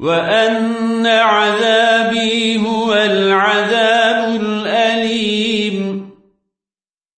وأن عذابي هو العذاب الأليم